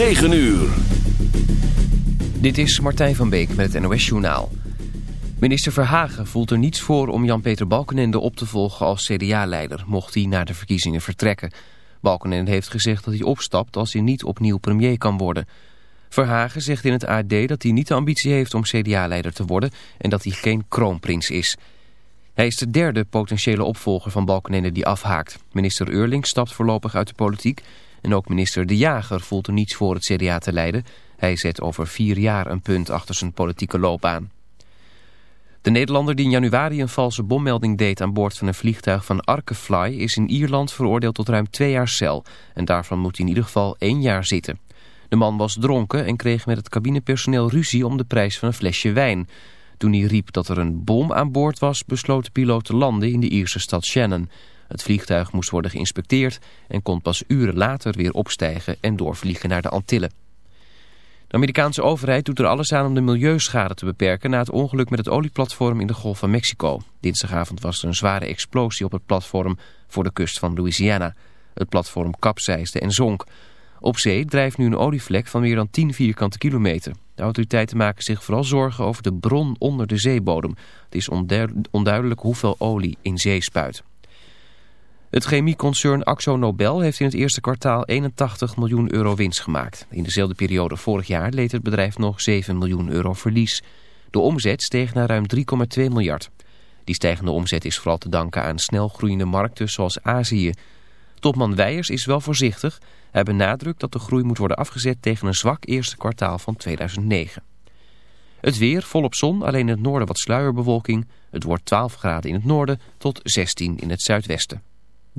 9 uur. Dit is Martijn van Beek met het NOS Journaal. Minister Verhagen voelt er niets voor om Jan-Peter Balkenende op te volgen als CDA-leider, mocht hij naar de verkiezingen vertrekken. Balkenende heeft gezegd dat hij opstapt als hij niet opnieuw premier kan worden. Verhagen zegt in het AD dat hij niet de ambitie heeft om CDA-leider te worden en dat hij geen kroonprins is. Hij is de derde potentiële opvolger van Balkenende die afhaakt. Minister Eurling stapt voorlopig uit de politiek en ook minister De Jager voelt er niets voor het CDA te leiden. Hij zet over vier jaar een punt achter zijn politieke loopbaan. De Nederlander die in januari een valse bommelding deed aan boord van een vliegtuig van Arkefly is in Ierland veroordeeld tot ruim twee jaar cel. En daarvan moet hij in ieder geval één jaar zitten. De man was dronken en kreeg met het cabinepersoneel ruzie om de prijs van een flesje wijn. Toen hij riep dat er een bom aan boord was, besloot de piloot te landen in de Ierse stad Shannon. Het vliegtuig moest worden geïnspecteerd en kon pas uren later weer opstijgen en doorvliegen naar de Antillen. De Amerikaanse overheid doet er alles aan om de milieuschade te beperken na het ongeluk met het olieplatform in de Golf van Mexico. Dinsdagavond was er een zware explosie op het platform voor de kust van Louisiana. Het platform kapseisde en zonk. Op zee drijft nu een olievlek van meer dan 10 vierkante kilometer. De autoriteiten maken zich vooral zorgen over de bron onder de zeebodem. Het is onduidelijk hoeveel olie in zee spuit. Het chemieconcern Axo Nobel heeft in het eerste kwartaal 81 miljoen euro winst gemaakt. In dezelfde periode vorig jaar leed het bedrijf nog 7 miljoen euro verlies. De omzet steeg naar ruim 3,2 miljard. Die stijgende omzet is vooral te danken aan snel groeiende markten zoals Azië. Topman Weijers is wel voorzichtig. Hij benadrukt dat de groei moet worden afgezet tegen een zwak eerste kwartaal van 2009. Het weer volop zon, alleen in het noorden wat sluierbewolking. Het wordt 12 graden in het noorden tot 16 in het zuidwesten.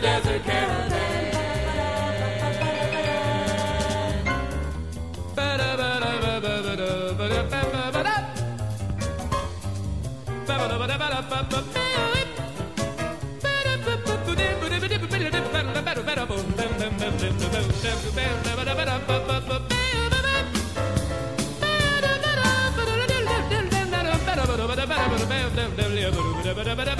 desert a ba da ba da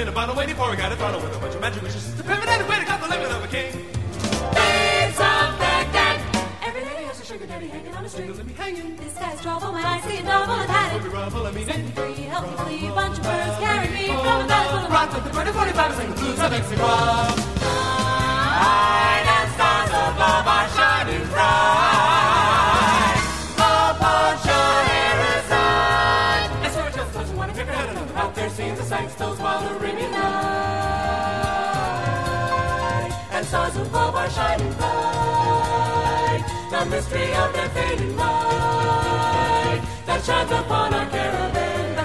in a bottle, waiting for a guy to throttle with a bunch of magic wishes. Mystery of their fading light that shines upon our caravan.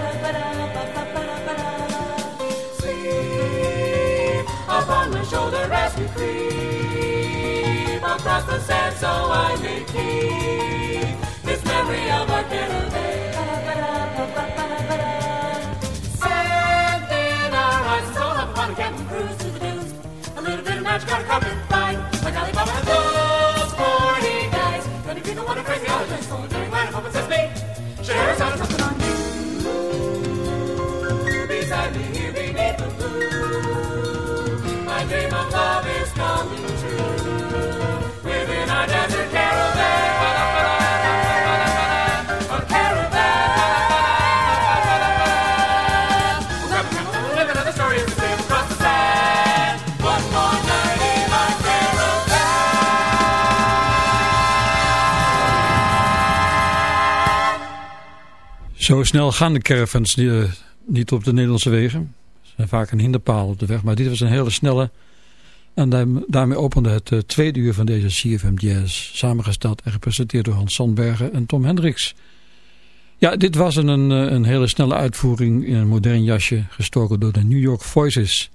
Sleep upon my shoulder as we creep across the sand so I may keep this memory of our caravan. Sand in our eyes, hop upon a captain cruise to the dunes. A little bit of magic on a carpet ride, Share sound something on you. Beside me here beneath the blue, my dream of love is coming Zo snel gaan de caravans die, eh, niet op de Nederlandse wegen. Ze zijn vaak een hinderpaal op de weg. Maar dit was een hele snelle. En daarm- daarmee opende het eh, tweede uur van deze CFM Jazz. Samengesteld en gepresenteerd door Hans Sandbergen en Tom Hendricks. Ja, dit was een, een, eh, hele snelle uitvoering in een modern jasje. Gestoken door de New York Voices.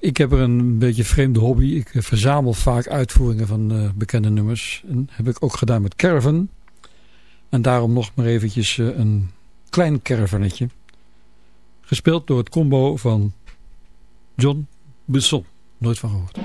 Ik heb er een beetje vreemde hobby. Ik verzamel vaak uitvoeringen van bekende nummers. En heb ik ook gedaan met Caravan. En daarom nog maar eventjes eh, een klein caravannetje. Gespeeld door het combo van John Busson. Nooit van gehoord.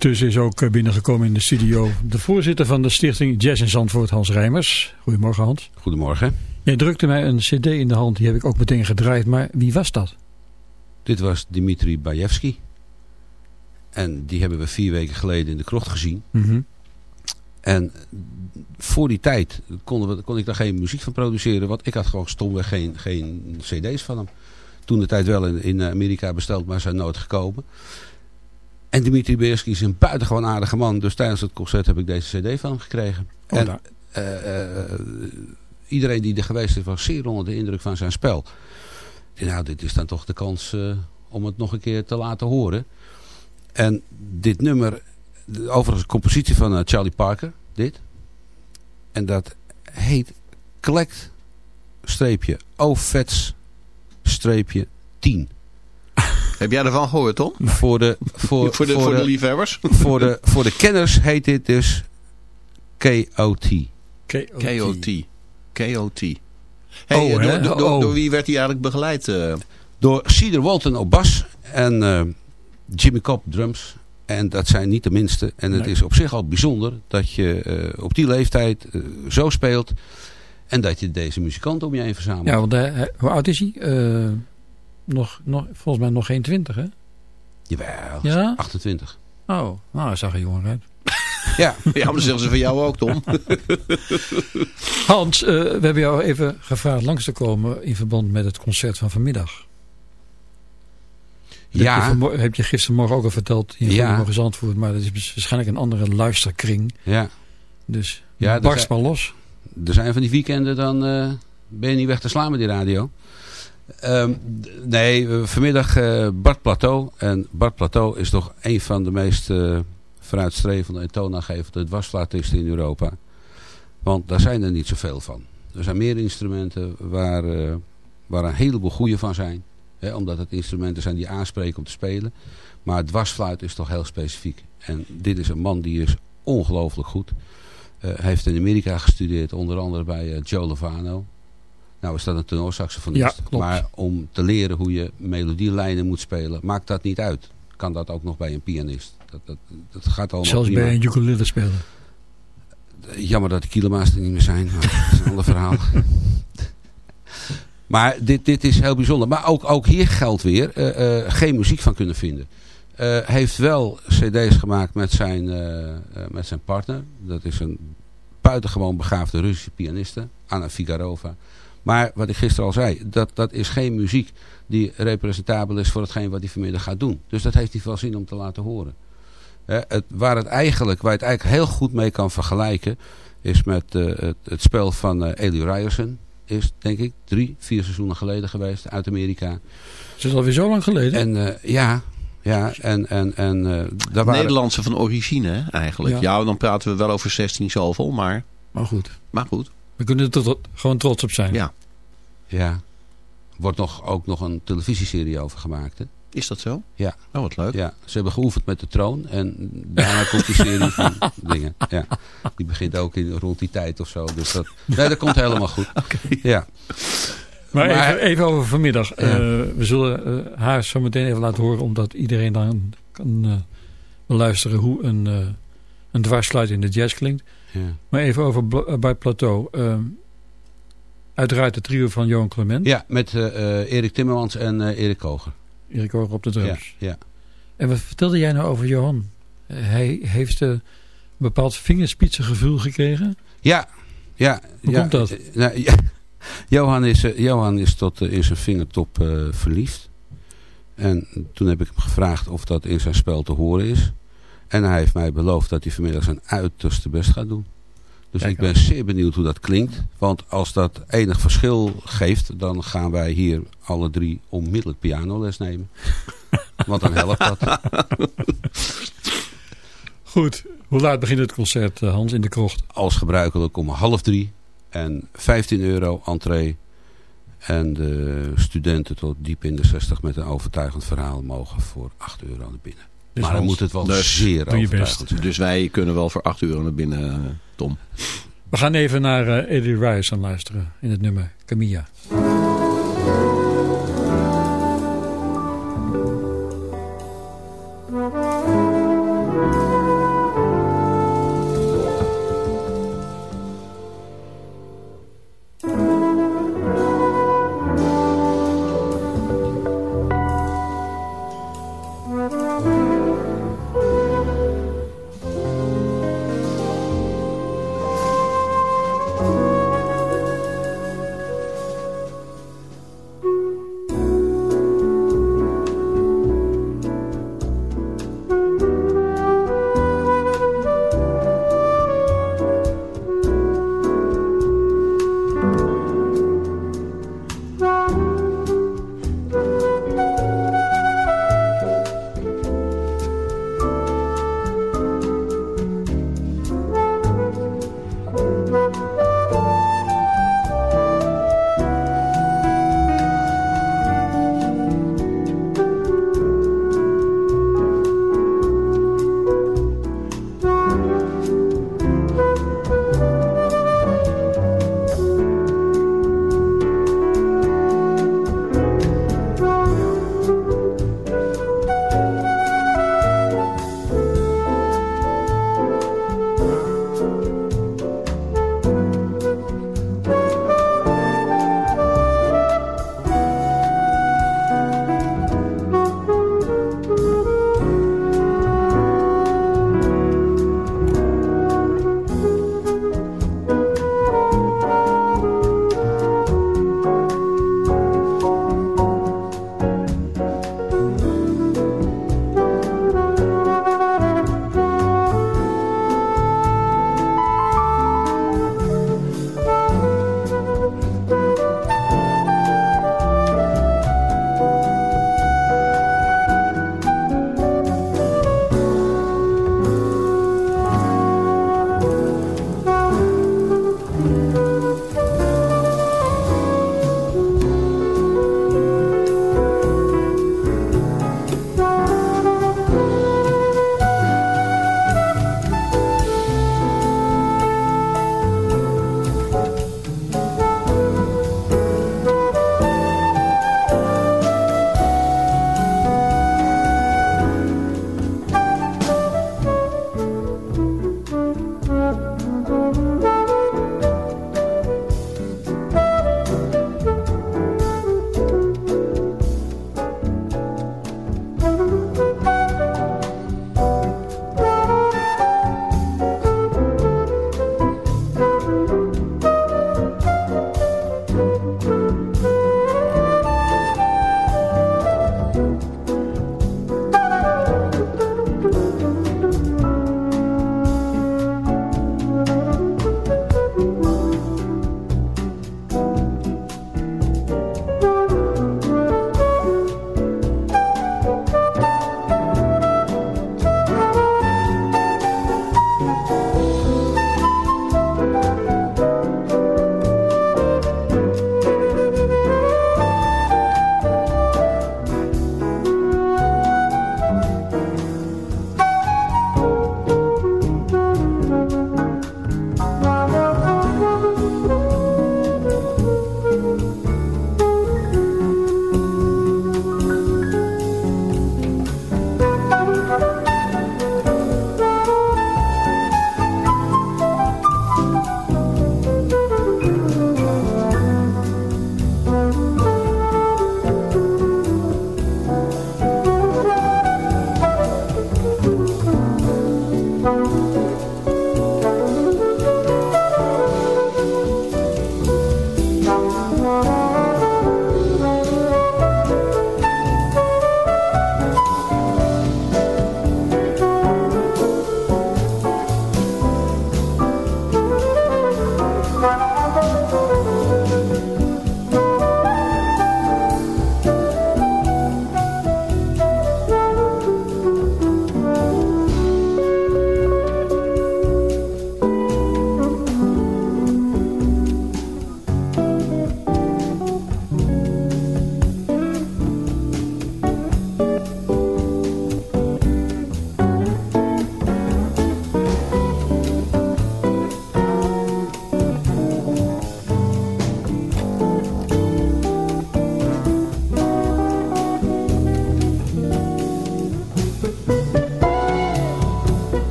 Intussen is ook eh, binnengekomen in de studio de voorzitter van de stichting Jazz in Zandvoort, Hans Rijmers. Goedemorgen Hans. Goedemorgen. Jij drukte mij een cd in de hand, die heb ik ook meteen gedraaid, maar wie was dat? Dit was Dimitri Bajevski. En die hebben we vier weken geleden in de krocht gezien. Mhm. En voor die tijd konden we, kon ik daar geen muziek van produceren. Want ik had gewoon stomweg geen, geen cd's van hem. Toen de tijd wel in, in Amerika besteld, maar zijn nooit gekomen. En Dimitri Bajevski is een buitengewoon aardige man. Dus tijdens het concert heb ik deze cd van hem gekregen. Oh, en eh, eh, iedereen die er geweest is was zeer onder de indruk van zijn spel. Nou, dit is dan toch de kans eh, om het nog een keer te laten horen. En dit nummer, overigens een compositie van Charlie Parker, dit. En dat heet Collect, streepje, OVETS, streepje 10. Heb jij ervan gehoord, Tom? Voor de, voor, Voor de, voor de liefhebbers? voor de, voor de kenners heet dit dus KOT. KOT. KOT. Hey, Oh, door, door, Oh. door wie werd hij eigenlijk begeleid? eh? Door Cedar Walton op bas en eh, Jimmy Cobb drums. En dat zijn niet de minste. En het Nee. is op zich al bijzonder dat je eh, op die leeftijd zo speelt. En dat je deze muzikanten om je heen verzamelt. Ja, want hoe oud is hij? Nog, nog, volgens mij nog geen twintig, hè? Jawel, Ja? 28. Oh, nou, hij zag er jonger uit. Ja, Ja, maar dan zeggen ze van jou ook, Tom. Hans, eh, we hebben jou even gevraagd langs te komen in verband met het concert van vanmiddag. Dat je ja, vanmo- heb je gistermorgen ook al verteld in Ja. Goedemorgen Zandvoort, maar dat is waarschijnlijk een andere luisterkring. ja. Dus Ja, barst maar los. er zijn van die weekenden, dan eh, ben je niet weg te slaan met die radio. Ehm, nee, vanmiddag eh, Bart Plateau. En Bart Plateau is toch een van de meest eh, vooruitstrevende en toonaangevende dwarsfluitisten in Europa. Want daar zijn er niet zoveel van. Er zijn meer instrumenten waar, eh, waar een heleboel goede van zijn. Hè, omdat het instrumenten zijn die aanspreken om te spelen. Maar dwarsfluit is toch heel specifiek. En dit is een man die is ongelooflijk goed. Hij heeft in Amerika gestudeerd, onder andere bij Joe Lovano. Nou is dat een tenorsaxofonist. Ja, klopt. Maar om te leren hoe je melodielijnen moet spelen, maakt dat niet uit. Kan dat ook nog bij een pianist. Dat, dat, dat gaat allemaal Zelfs prima. bij een ukulele spelen. Jammer dat de kilema's er niet meer zijn, maar dat is een ander verhaal. Maar dit, dit is heel bijzonder. Maar ook, ook hier geldt weer, eh, eh, geen muziek van kunnen vinden. Eh, heeft wel cd's gemaakt met zijn, met zijn partner. Dat is een buitengewoon begaafde Russische pianiste, Anna Figarova. Maar wat ik gisteren al zei, dat, dat is geen muziek die representabel is voor hetgeen wat hij vanmiddag gaat doen. Dus dat heeft hij wel zin om te laten horen. Hè, het, waar, het eigenlijk, waar je het eigenlijk heel goed mee kan vergelijken, is met eh, het, het spel van eh Eli Ryerson. Is, denk ik, drie, vier seizoenen geleden geweest uit Amerika. Is het alweer zo lang geleden? En eh, ja, ja, en, en, en eh, daar waren... Nederlandse van origine, eigenlijk. Ja. Ja. dan praten we wel over 16 zoveel, maar, maar goed, maar goed. We kunnen er tot- gewoon trots op zijn. Ja. Ja, wordt nog, ook nog een televisieserie over gemaakt. Hè? Is dat zo? Ja. Oh, wat leuk. Ja, ze hebben geoefend met de troon en daarna komt die serie van dingen. Ja. Die begint ook in, rond die tijd of zo. Dus dat, nee, dat komt helemaal goed. Ja. Maar, Maar- even, even over vanmiddag. Ja. Eh, we zullen eh, haar zo meteen even laten horen, omdat iedereen dan kan eh, beluisteren hoe een, eh een dwarsfluit in de jazz klinkt. Ja. Maar even over eh, bij Plateau. Eh, uiteraard het trio van Johan Clement. Ja, met eh, Erik Timmermans en eh, Erik Koger. Erik Hoger op de Ja, drums. ja. En wat vertelde jij nou over Johan? Hij heeft een bepaald vingerspitsengevoel gekregen. Ja, ja. Hoe ja, komt dat? nou, ja. Johan, is, Johan is tot in zijn vingertop verliefd. En toen heb ik hem gevraagd of dat in zijn spel te horen is. En hij heeft mij beloofd dat hij vanmiddag zijn uiterste best gaat doen. Dus Kijk ik ben aan. zeer benieuwd hoe dat klinkt. Want als dat enig verschil geeft, dan gaan wij hier alle drie onmiddellijk pianoles nemen. Want dan helpt dat. Goed. Hoe laat begint het concert, eh, Hans, in de krocht? als gebruikelijk om half drie. En 15 euro entree. En de studenten tot diep in de 60 met een overtuigend verhaal mogen voor 8 euro naar binnen. Dus maar dan moet het wel dus zeer doe je best. Dus wij kunnen wel voor 8 euro naar binnen, eh, Tom. We gaan even naar eh Eddie Rice aan luisteren in het nummer Camilla.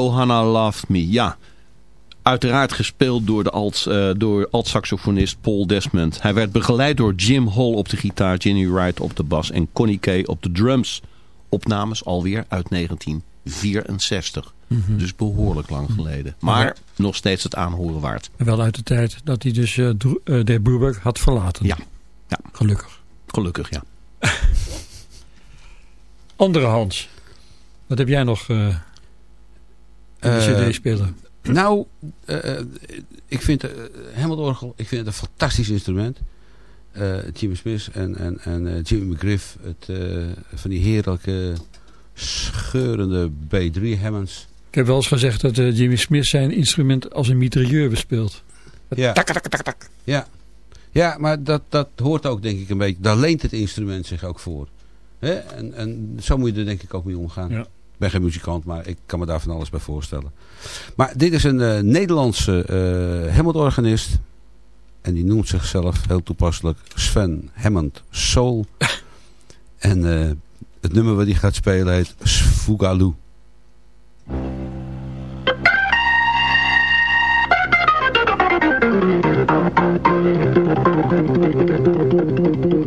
Johanna Loved Me. Ja, uiteraard gespeeld door de alt, uh, door alt-saxofonist Paul Desmond. Hij werd begeleid door Jim Hall op de gitaar, Ginny Wright op de bas en Connie Kay op de drums. Opnames alweer uit 1964. Mm -hmm. Dus behoorlijk lang geleden. Maar ja. nog steeds het aanhoren waard. Wel uit de tijd dat hij dus uh, uh, de Brubeck had verlaten. Ja. ja. Gelukkig. Gelukkig, ja. Andere Hans. Wat heb jij nog uh, in de cd-speler? Nou, uh, ik vind uh, Hammondorgel, ik vind het een fantastisch instrument. Jimmy Smith en, en, en Jimmy McGriff, het, van die heerlijke scheurende B3 Hammonds. Ik heb wel eens gezegd dat Jimmy Smith zijn instrument als een mitrailleur bespeelt. Ja. Tak, tak, tak, tak. Ja. ja, maar dat, dat hoort ook denk ik een beetje, daar leent het instrument zich ook voor. Hè? En, en zo moet je er denk ik ook mee omgaan. Ja ben geen muzikant, maar ik kan me daar van alles bij voorstellen. Maar dit is een eh, Nederlandse uh, Hammond-organist. En die noemt zichzelf heel toepasselijk Sven Hammond Soul. en eh, het nummer wat hij gaat spelen heet Svugalu.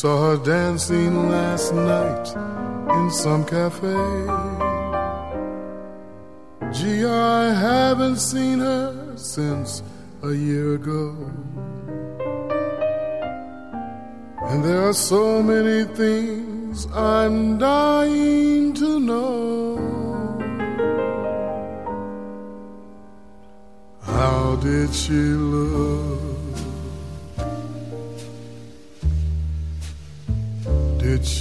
saw her dancing last night in some cafe. Gee, I haven't seen her since a year ago. And there are so many things I'm dying to know. How did she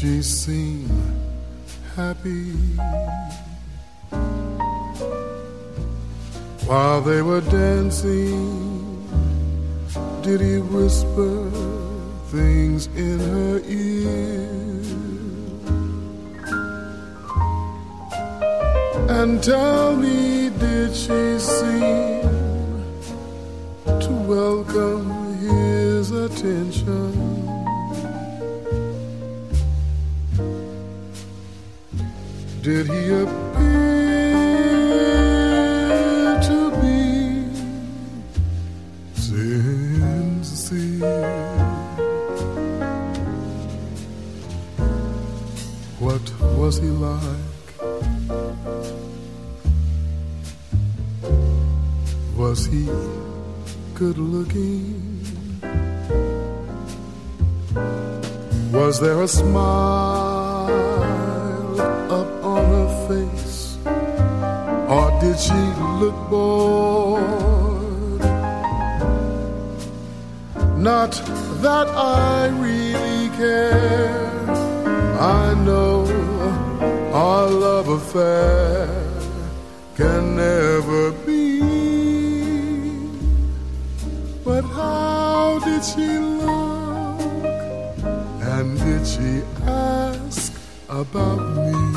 she seem happy? While they were dancing, did he whisper things in her ear? And tell me, did she seem to welcome his attention? Did he appear to be sincere? What was he like? Was he good looking? Was there a smile She look bored? Not that I really care. I know our love affair can never be. But how did she look? And did she ask about me?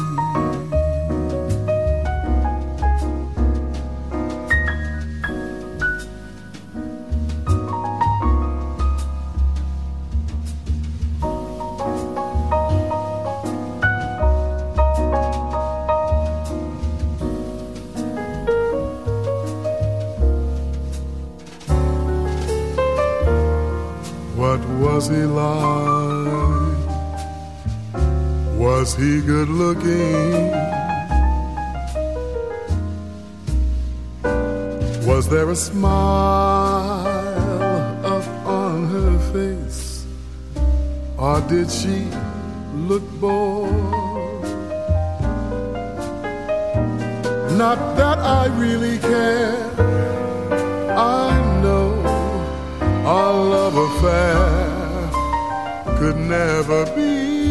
Was he like? Was he good looking? Was there a smile up on her face? Or did she look bored? Not that I really care. I know our love affair could never be.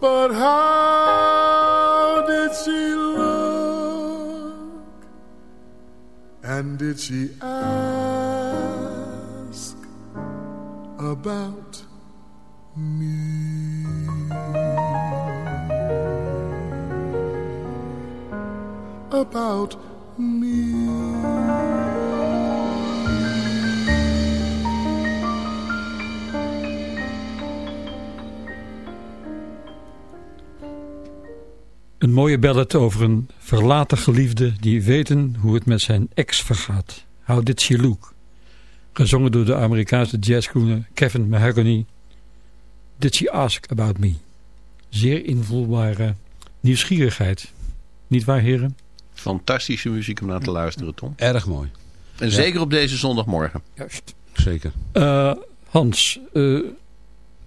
But how did she look? And did she ask about me? About mooie ballad over een verlaten geliefde die weten hoe het met zijn ex vergaat. How Did She Look? Gezongen door de Amerikaanse jazzgroener Kevin Mahogany. Did She Ask About Me? Zeer invoelbare nieuwsgierigheid. Niet waar heren? Fantastische muziek om naar te luisteren, Tom. Erg mooi. En Ja. zeker op deze zondagmorgen. Juist. Zeker. Eh, Hans, eh,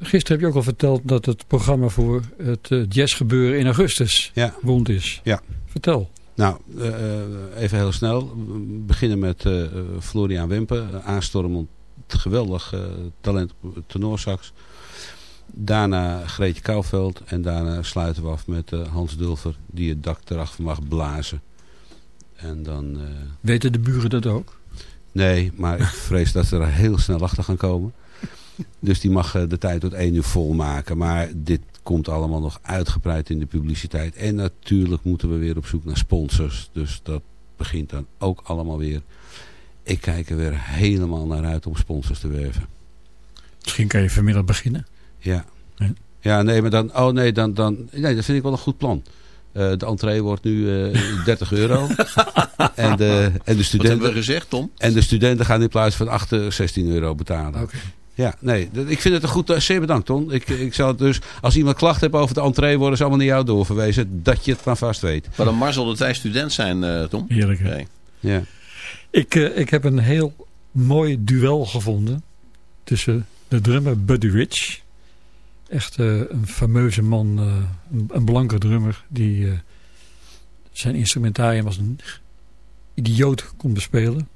gisteren heb je ook al verteld dat het programma voor het eh, jazzgebeuren in augustus Ja. rond is. Ja. Vertel. Nou, eh, eh, even heel snel. We beginnen met eh, Florian Wimpen. eh, Aanstormend geweldig talent tenorsax. Daarna Greetje Kouwveld. En daarna sluiten we af met Hans Dulfer. Die het dak erachter mag blazen. En dan... Weten de buren dat ook? Nee, maar ik vrees dat ze er heel snel achter gaan komen. Dus die mag eh, de tijd tot één uur vol maken. Maar dit komt allemaal nog uitgebreid in de publiciteit. En natuurlijk moeten we weer op zoek naar sponsors. Dus dat begint dan ook allemaal weer. Ik kijk er weer helemaal naar uit om sponsors te werven. Misschien kan je vanmiddag beginnen. Ja. Ja. Ja, nee, maar dan... Oh nee, dan, dan... Nee, dat vind ik wel een goed plan. Uh, de entree wordt nu uh, 30 euro. en, de, en de studenten... Wat hebben we gezegd, Tom? En de studenten gaan in plaats van 8, 16 euro betalen. Oké. Ja, nee, ik vind het een goed... Zeer bedankt, Ton. Ik, ik zal dus, als iemand klacht heeft over de entree, worden ze allemaal naar jou doorverwezen. Dat je het maar vast weet. Maar dan Mar zal dat wij student zijn, uh, Tom. Heerlijk, hè? Nee. Ja. Ik, uh, ik heb een heel mooi duel gevonden tussen de drummer Buddy Rich. Echt uh, een fameuze man, een, een, blanke drummer die zijn instrumentarium als een idioot kon bespelen.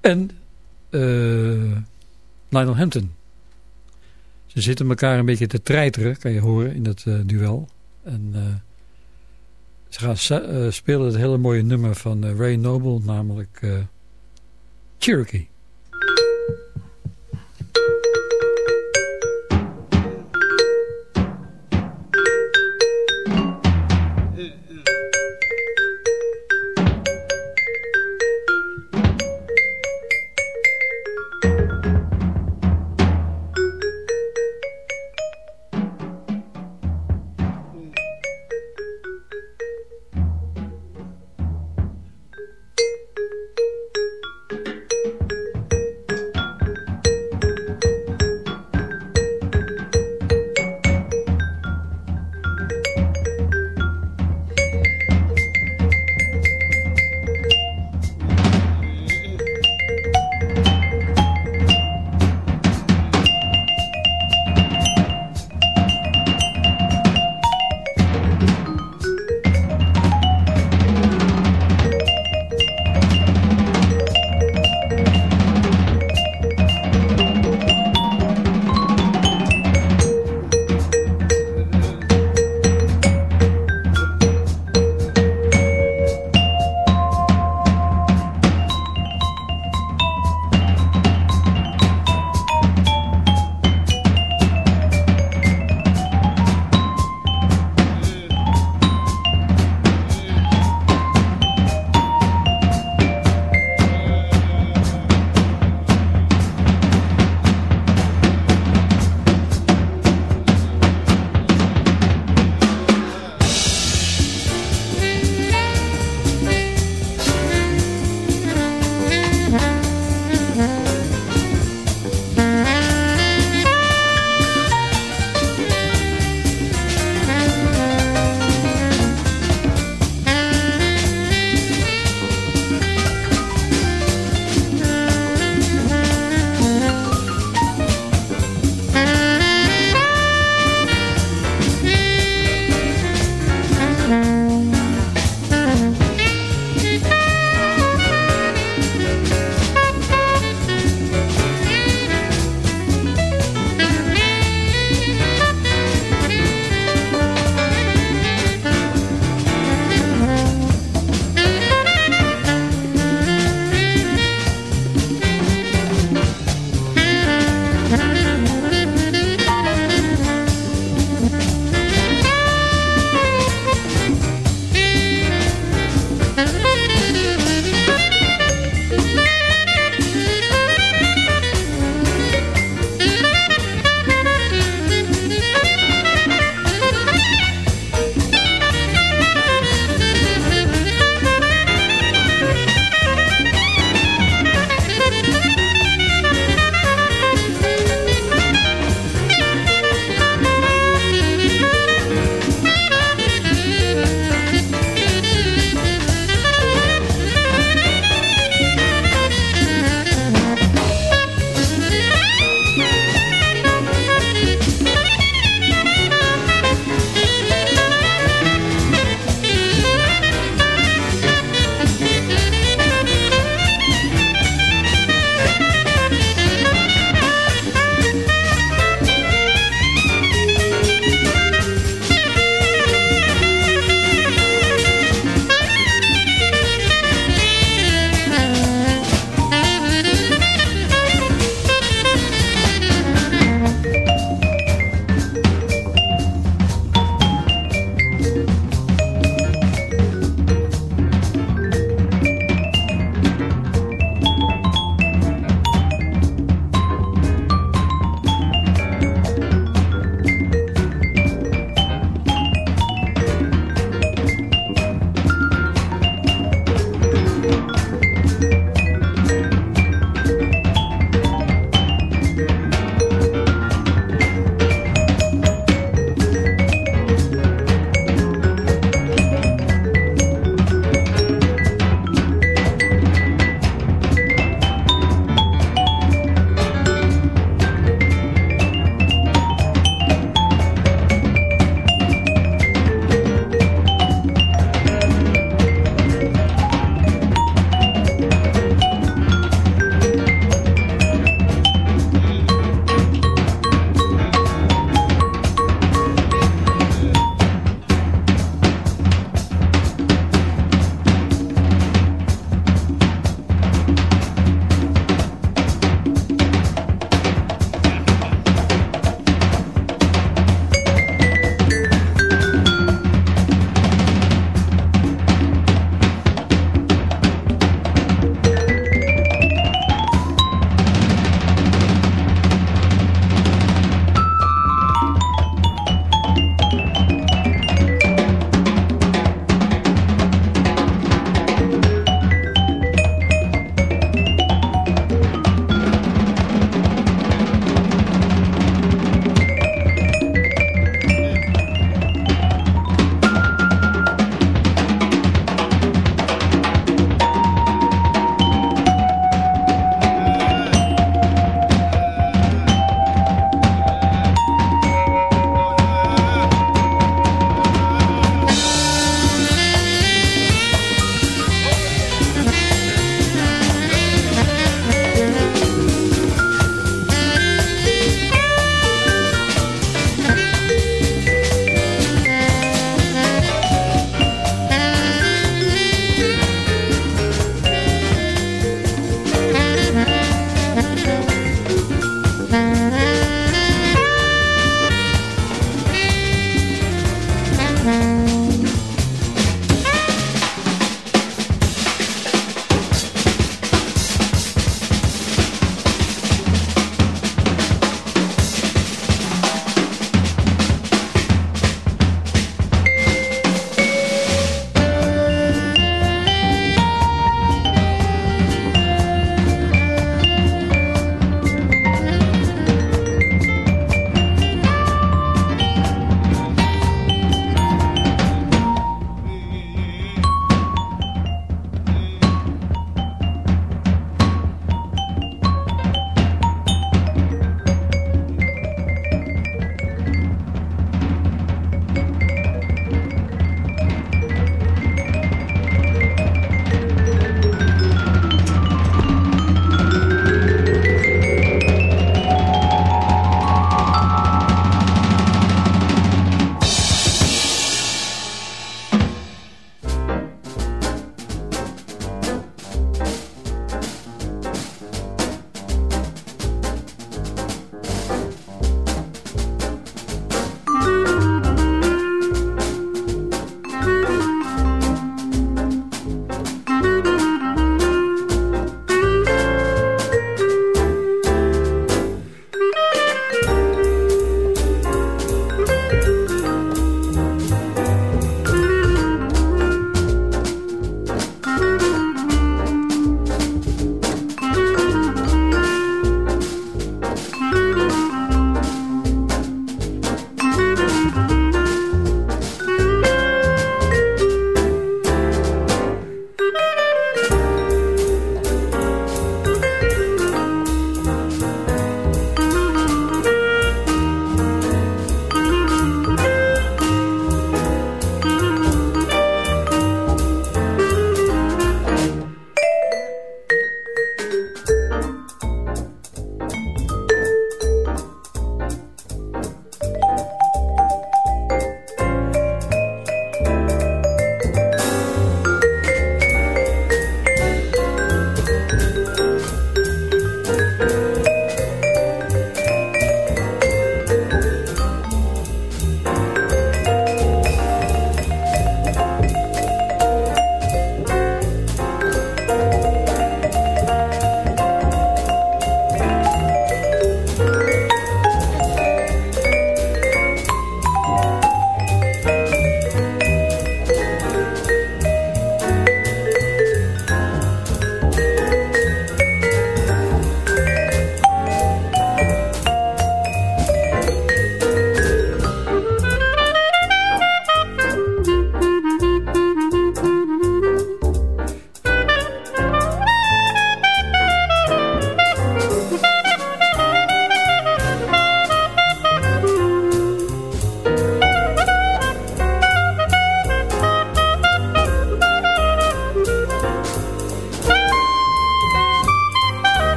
En Lionel Hampton. Ze zitten elkaar een beetje te treiteren, kan je horen, in dat uh, duel. En uh, ze gaan uh, spelen het hele mooie nummer van Ray Noble, namelijk Cherokee.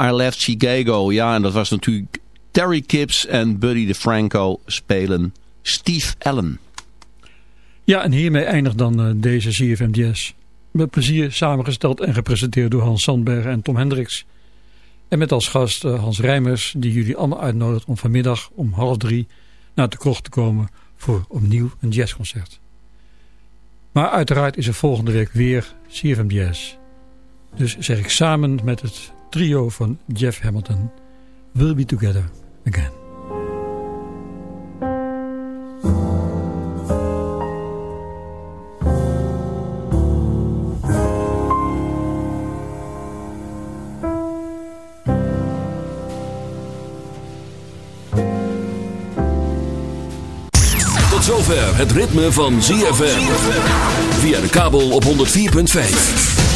I Left Chicago. Ja, en dat was natuurlijk Terry Kips en Buddy DeFranco spelen Steve Allen. Ja, en hiermee eindigt dan uh, deze CFM Jazz. Met plezier samengesteld en gepresenteerd door Hans Sandbergen en Tom Hendricks. En met als gast uh, Hans Rijmers, die jullie allemaal uitnodigt om vanmiddag om half drie naar de krocht te komen voor opnieuw een jazzconcert. Maar uiteraard is er volgende week weer CFM Jazz. Dus zeg ik samen met het trio van Jeff Hamilton, We'll Be Together Again. Tot zover het ritme van ZFM. Via de kabel op 104.5.